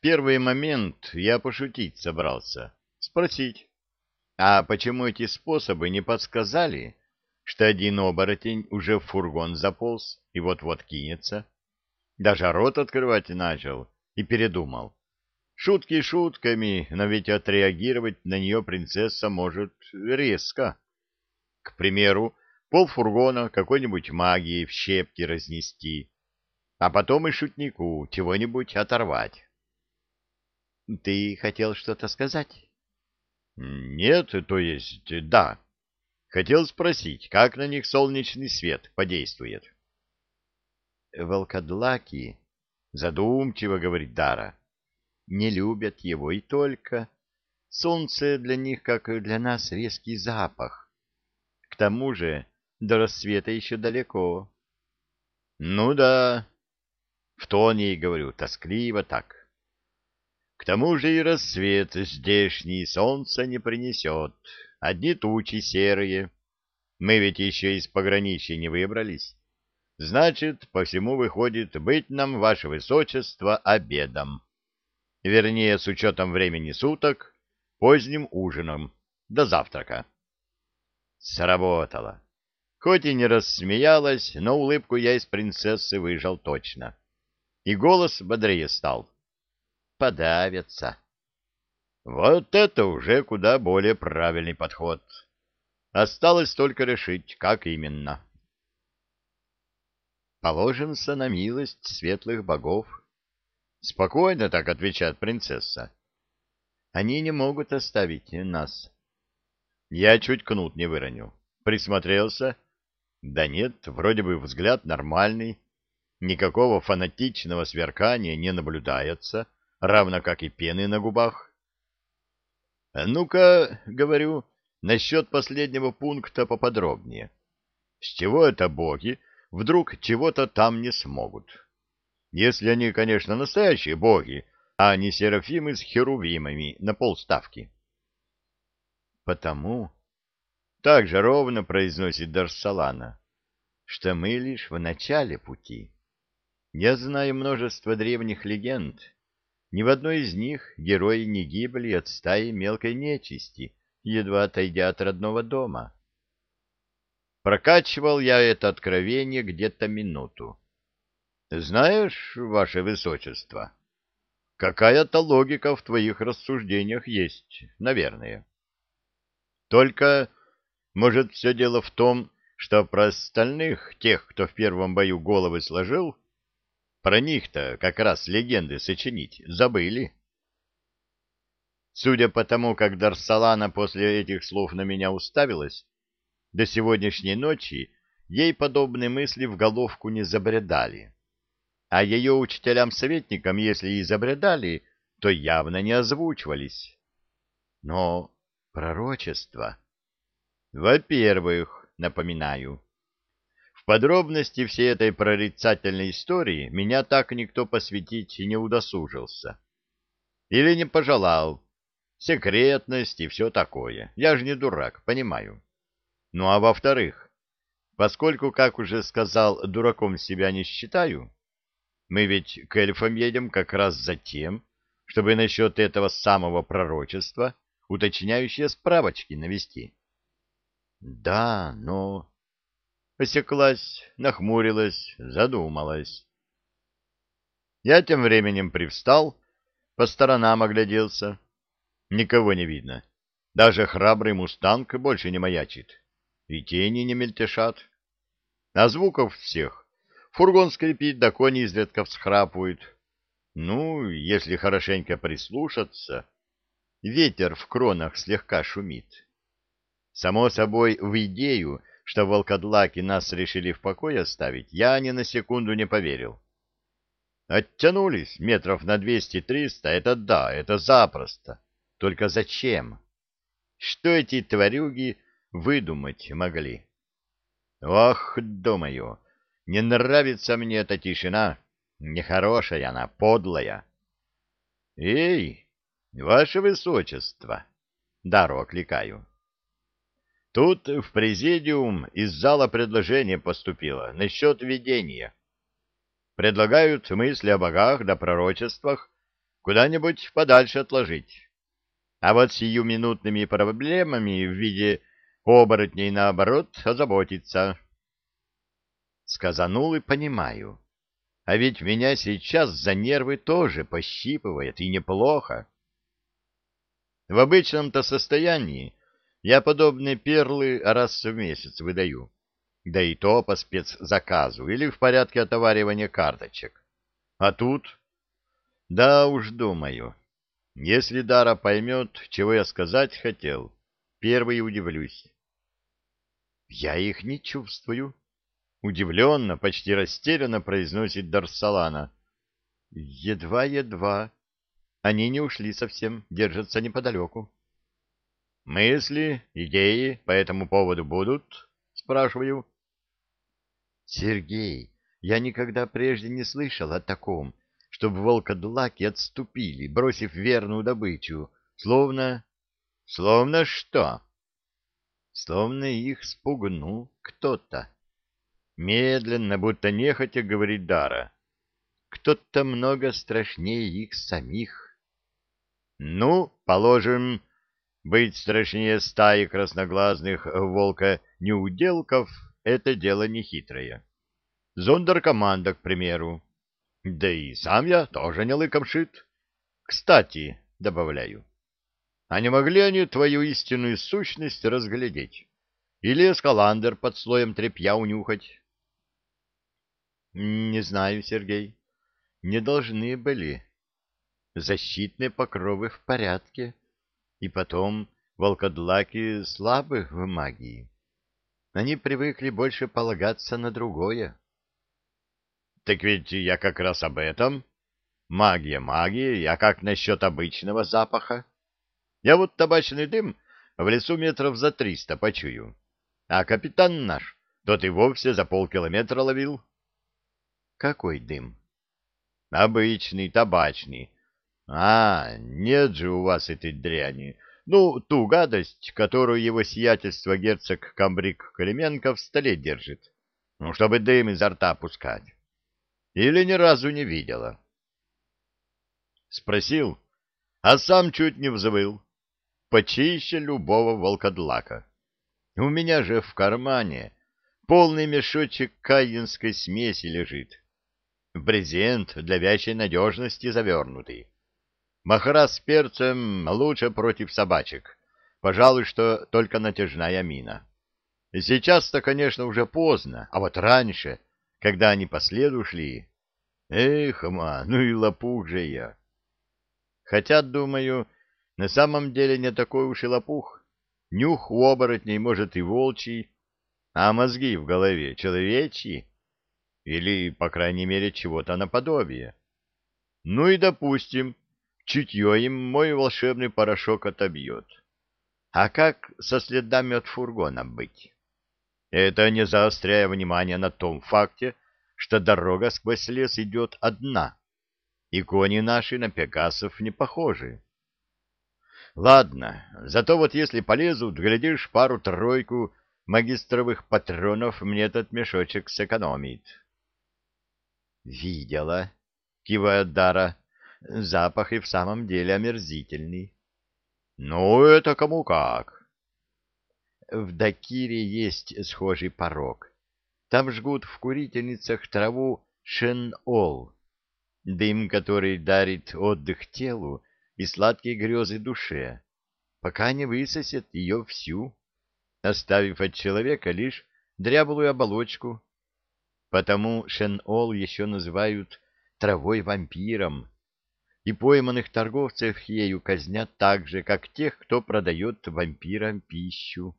первый момент я пошутить собрался, спросить, а почему эти способы не подсказали, что один оборотень уже в фургон заполз и вот-вот кинется? Даже рот открывать начал и передумал. Шутки шутками, но ведь отреагировать на нее принцесса может резко. К примеру, полфургона какой-нибудь магии в щепки разнести, а потом и шутнику чего-нибудь оторвать. — Ты хотел что-то сказать? — Нет, то есть, да. Хотел спросить, как на них солнечный свет подействует. — Волкодлаки, — задумчиво говорит Дара, — не любят его и только. Солнце для них, как и для нас, резкий запах. К тому же до рассвета еще далеко. — Ну да, в тоне говорю, тоскливо так. К тому же и рассвет здешний солнца не принесет, одни тучи серые. Мы ведь еще из пограничья не выбрались. Значит, по всему выходит быть нам, ваше высочество, обедом. Вернее, с учетом времени суток, поздним ужином, до завтрака. Сработало. Хоть и не рассмеялась, но улыбку я из принцессы выжал точно и голос бодрее стал. Подавятся. Вот это уже куда более правильный подход. Осталось только решить, как именно. Положимся на милость светлых богов. Спокойно так отвечает принцесса. Они не могут оставить нас. Я чуть кнут не выроню. Присмотрелся. Да нет, вроде бы взгляд нормальный. Никакого фанатичного сверкания не наблюдается, равно как и пены на губах. «Ну-ка, — говорю, — насчет последнего пункта поподробнее. С чего это боги вдруг чего-то там не смогут? Если они, конечно, настоящие боги, а не серафимы с херувимами на полставки». «Потому...» — так же ровно произносит Дарсалана, — что мы лишь в начале пути. Я знаю множество древних легенд. Ни в одной из них герои не гибли от стаи мелкой нечисти, едва отойдя от родного дома. Прокачивал я это откровение где-то минуту. Знаешь, ваше высочество, какая-то логика в твоих рассуждениях есть, наверное. Только, может, все дело в том, что про остальных, тех, кто в первом бою головы сложил, про них-то как раз легенды сочинить забыли. Судя по тому, как Дарсалана после этих слов на меня уставилась, до сегодняшней ночи ей подобные мысли в головку не забредали. А ее учителям-советникам, если и забредали, то явно не озвучивались. Но пророчество... Во-первых, напоминаю, подробности всей этой прорицательной истории меня так никто посвятить и не удосужился. Или не пожелал. Секретность и все такое. Я же не дурак, понимаю. Ну а во-вторых, поскольку, как уже сказал, дураком себя не считаю, мы ведь к эльфам едем как раз за тем, чтобы насчет этого самого пророчества уточняющие справочки навести. Да, но осеклась, нахмурилась, задумалась. Я тем временем привстал, по сторонам огляделся. Никого не видно. Даже храбрый мустанг больше не маячит. И тени не мельтешат. А звуков всех. Фургон скрипит, да кони изредка всхрапывают. Ну, если хорошенько прислушаться, ветер в кронах слегка шумит. Само собой, в идею что волкодлаки нас решили в покое оставить, я ни на секунду не поверил. Оттянулись метров на двести-триста, это да, это запросто. Только зачем? Что эти тварюги выдумать могли? Ох, думаю, не нравится мне эта тишина, нехорошая она, подлая. Эй, ваше высочество, дару окликаю. Тут в президиум из зала предложение поступило насчет видения. Предлагают мысли о богах да пророчествах куда-нибудь подальше отложить. А вот сиюминутными проблемами в виде оборотней, наоборот, озаботиться. Сказанул и понимаю. А ведь меня сейчас за нервы тоже пощипывает, и неплохо. В обычном-то состоянии я подобные перлы раз в месяц выдаю, да и то по спецзаказу или в порядке отоваривания карточек. А тут... Да уж думаю, если Дара поймет, чего я сказать хотел, первый удивлюсь. Я их не чувствую. Удивленно, почти растерянно произносит Дарсалана. Едва-едва. Они не ушли совсем, держатся неподалеку. Мысли, идеи по этому поводу будут? Спрашиваю. Сергей, я никогда прежде не слышал о таком, чтобы волкодлаки отступили, бросив верную добычу, словно... Словно что? Словно их спугнул кто-то. Медленно, будто нехотя, говорит Дара. Кто-то много страшнее их самих. Ну, положим, быть страшнее стаи красноглазных волка-неуделков — это дело нехитрое. Зондеркоманда, к примеру. Да и сам я тоже не лыком шит. Кстати, добавляю, а не могли они твою истинную сущность разглядеть? Или эскаландр под слоем тряпья унюхать? Не знаю, Сергей. Не должны были. Защитные покровы в порядке. И потом, волкодлаки слабы в магии. Они привыкли больше полагаться на другое. Так ведь я как раз об этом. Магия магия, а как насчет обычного запаха? Я вот табачный дым в лесу метров за триста почую. А капитан наш, тот и вовсе за полкилометра ловил. Какой дым? Обычный, табачный. А, нет же у вас этой дряни. Ну, ту гадость, которую его сиятельство герцог Камбрик Калименко в столе держит. Ну, чтобы дым изо рта пускать. Или ни разу не видела? Спросил, а сам чуть не взвыл. Почище любого волкодлака. У меня же в кармане полный мешочек каинской смеси лежит. Брезент для вящей надежности завернутый. Махра с перцем лучше против собачек. Пожалуй, что только натяжная мина. Сейчас-то, конечно, уже поздно, а вот раньше, когда они по следу шли... Эх, ма, ну и лопух же я. Хотя, думаю, на самом деле не такой уж и лопух. Нюх у оборотней, может, и волчий, а мозги в голове человечьи. Или, по крайней мере, чего-то наподобие. Ну и, допустим, чутье им мой волшебный порошок отобьет. А как со следами от фургона быть? Это не заостряя внимание на том факте, что дорога сквозь лес идет одна, и кони наши на пегасов не похожи. Ладно, зато вот если полезут, глядишь, пару-тройку магистровых патронов мне этот мешочек сэкономит. — Видела, — кивает Дара, — запах и в самом деле омерзительный. — Ну, это кому как. В Дакире есть схожий порог. Там жгут в курительницах траву шен-ол, дым, который дарит отдых телу и сладкие грезы душе, пока не высосет ее всю, оставив от человека лишь дряблую оболочку. Потому шен-ол еще называют травой-вампиром, и пойманных торговцев ею казнят так же, как тех, кто продает вампирам пищу.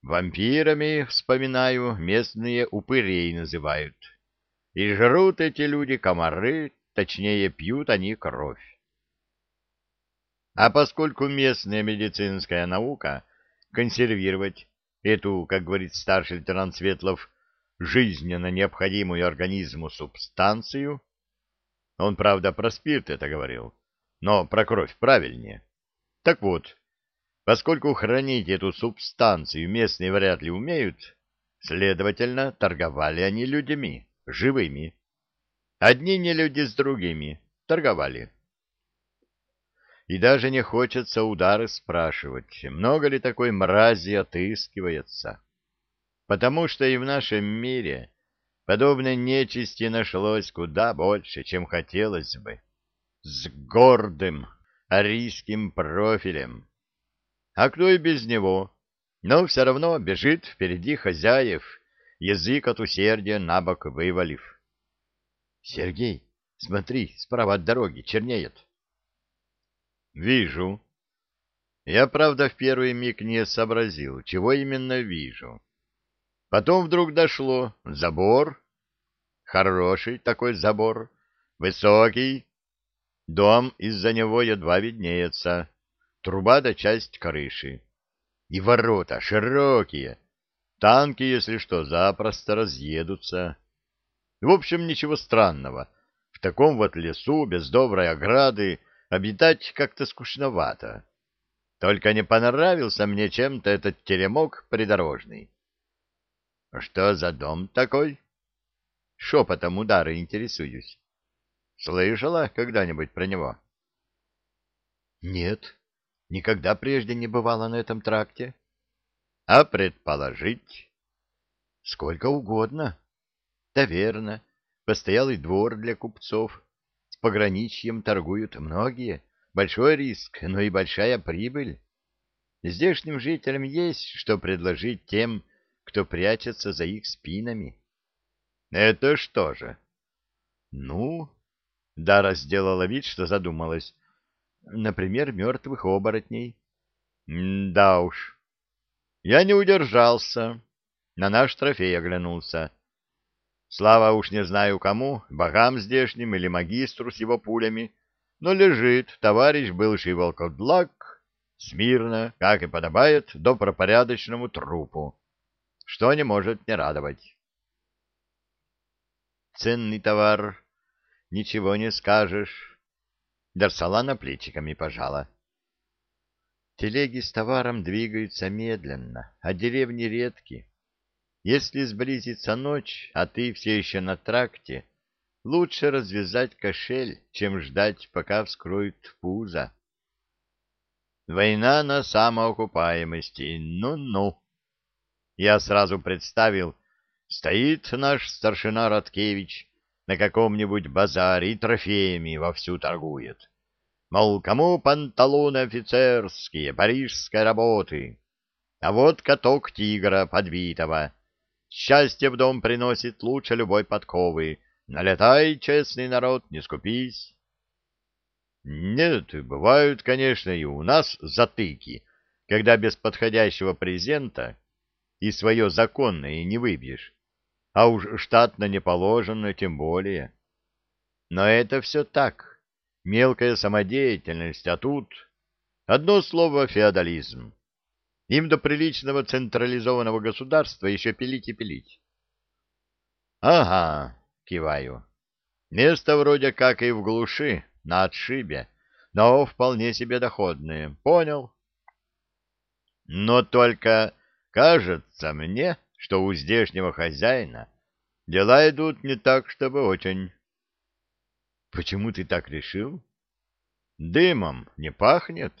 Вампирами, вспоминаю, местные упырей называют. И жрут эти люди комары, точнее, пьют они кровь. А поскольку местная медицинская наука консервировать эту, как говорит старший лейтенант Светлов, жизненно необходимую организму субстанцию, он, правда, про спирт это говорил, но про кровь правильнее. Так вот, поскольку хранить эту субстанцию местные вряд ли умеют, следовательно, торговали они людьми, живыми. Одни не люди с другими, торговали. И даже не хочется удары спрашивать, много ли такой мрази отыскивается. Потому что и в нашем мире подобной нечисти нашлось куда больше, чем хотелось бы. С гордым арийским профилем. А кто и без него, но все равно бежит впереди хозяев, язык от усердия на бок вывалив. — Сергей, смотри, справа от дороги чернеет. — Вижу. Я, правда, в первый миг не сообразил, чего именно вижу. Потом вдруг дошло. Забор. Хороший такой забор. Высокий. Дом из-за него едва виднеется. Труба да часть крыши. И ворота широкие. Танки, если что, запросто разъедутся. В общем, ничего странного. В таком вот лесу, без доброй ограды, обитать как-то скучновато. Только не понравился мне чем-то этот теремок придорожный. — Что за дом такой? — Шепотом удары интересуюсь. — Слышала когда-нибудь про него? — Нет, никогда прежде не бывала на этом тракте. — А предположить? — Сколько угодно. — Да верно, постоялый двор для купцов. С пограничьем торгуют многие. Большой риск, но и большая прибыль. Здешним жителям есть что предложить тем, кто прячется за их спинами. — Это что же? — Ну, Дара сделала вид, что задумалась. Например, мертвых оборотней. — Да уж. Я не удержался. На наш трофей оглянулся. Слава уж не знаю кому, богам здешним или магистру с его пулями, но лежит товарищ бывший волкодлак смирно, как и подобает, добропорядочному трупу, что не может не радовать. Ценный товар, ничего не скажешь. Дарсалана плечиками пожала. Телеги с товаром двигаются медленно, а деревни редки. Если сблизится ночь, а ты все еще на тракте, лучше развязать кошель, чем ждать, пока вскроют пузо. Война на самоокупаемости, ну-ну. Я сразу представил, стоит наш старшина Роткевич на каком-нибудь базаре и трофеями вовсю торгует. Мол, кому панталоны офицерские, парижской работы, а вот каток тигра подбитого — Счастье в дом приносит лучше любой подковы. Налетай, честный народ, не скупись. Нет, бывают, конечно, и у нас затыки, когда без подходящего презента и свое законное не выбьешь, а уж штатно не положено тем более. Но это все так, мелкая самодеятельность, а тут одно слово — феодализм. Им до приличного централизованного государства еще пилить и пилить. — Ага, — киваю. Место вроде как и в глуши, на отшибе, но вполне себе доходное. Понял? Но только кажется мне, что у здешнего хозяина дела идут не так, чтобы очень. — Почему ты так решил? — Дымом не пахнет,